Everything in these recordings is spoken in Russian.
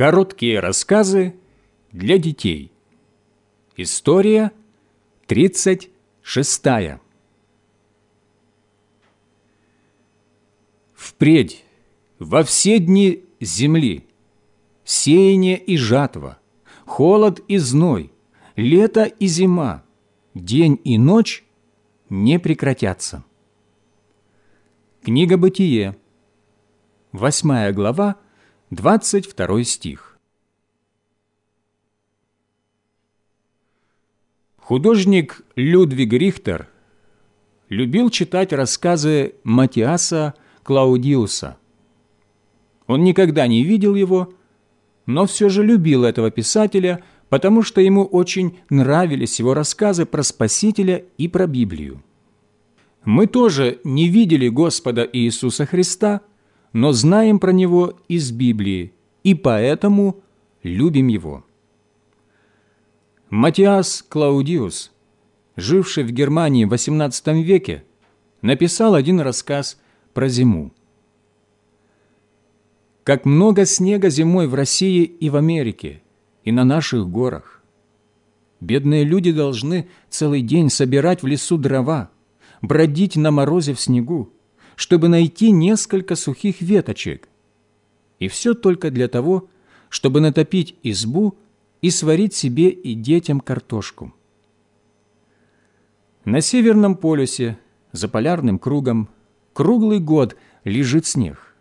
Короткие рассказы для детей. История 36. Впредь, во все дни земли, сеяние и жатва, холод и зной, лето и зима, день и ночь не прекратятся. Книга Бытие, 8 глава, 22 стих. Художник Людвиг Рихтер любил читать рассказы Матиаса Клаудиуса. Он никогда не видел его, но все же любил этого писателя, потому что ему очень нравились его рассказы про Спасителя и про Библию. Мы тоже не видели Господа Иисуса Христа – но знаем про Него из Библии, и поэтому любим Его. Матиас Клаудиус, живший в Германии в XVIII веке, написал один рассказ про зиму. «Как много снега зимой в России и в Америке, и на наших горах. Бедные люди должны целый день собирать в лесу дрова, бродить на морозе в снегу, чтобы найти несколько сухих веточек. И все только для того, чтобы натопить избу и сварить себе и детям картошку. На Северном полюсе, за полярным кругом, круглый год лежит снег,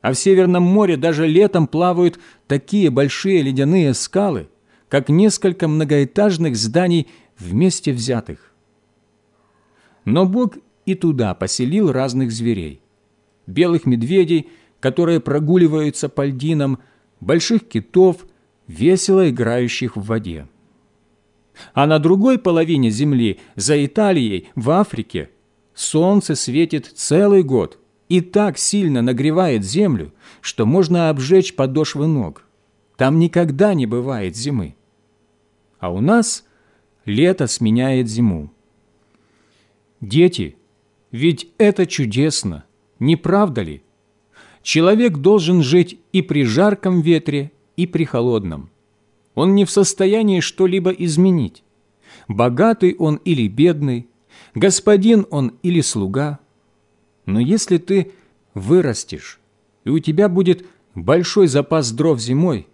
а в Северном море даже летом плавают такие большие ледяные скалы, как несколько многоэтажных зданий вместе взятых. Но Бог и туда поселил разных зверей. Белых медведей, которые прогуливаются по льдинам, больших китов, весело играющих в воде. А на другой половине земли, за Италией, в Африке, солнце светит целый год и так сильно нагревает землю, что можно обжечь подошвы ног. Там никогда не бывает зимы. А у нас лето сменяет зиму. Дети – ведь это чудесно, не правда ли? Человек должен жить и при жарком ветре, и при холодном. Он не в состоянии что-либо изменить. Богатый он или бедный, господин он или слуга. Но если ты вырастешь, и у тебя будет большой запас дров зимой,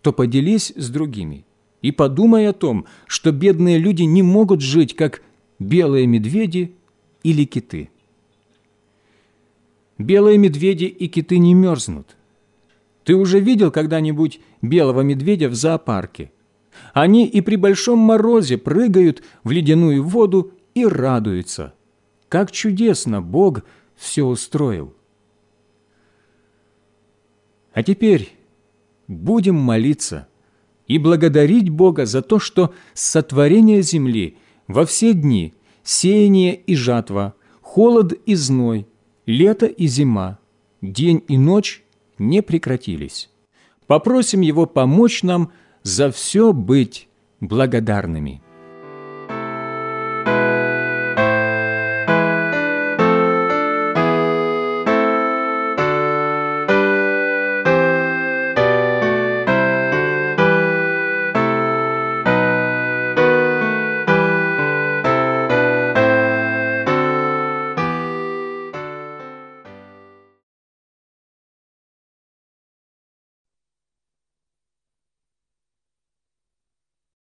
то поделись с другими и подумай о том, что бедные люди не могут жить, как белые медведи или киты. Белые медведи и киты не мерзнут. Ты уже видел когда-нибудь белого медведя в зоопарке? Они и при большом морозе прыгают в ледяную воду и радуются. Как чудесно Бог все устроил. А теперь будем молиться и благодарить Бога за то, что сотворение земли во все дни – сеяние и жатва, холод и зной, лето и зима, день и ночь не прекратились. Попросим Его помочь нам за все быть благодарными.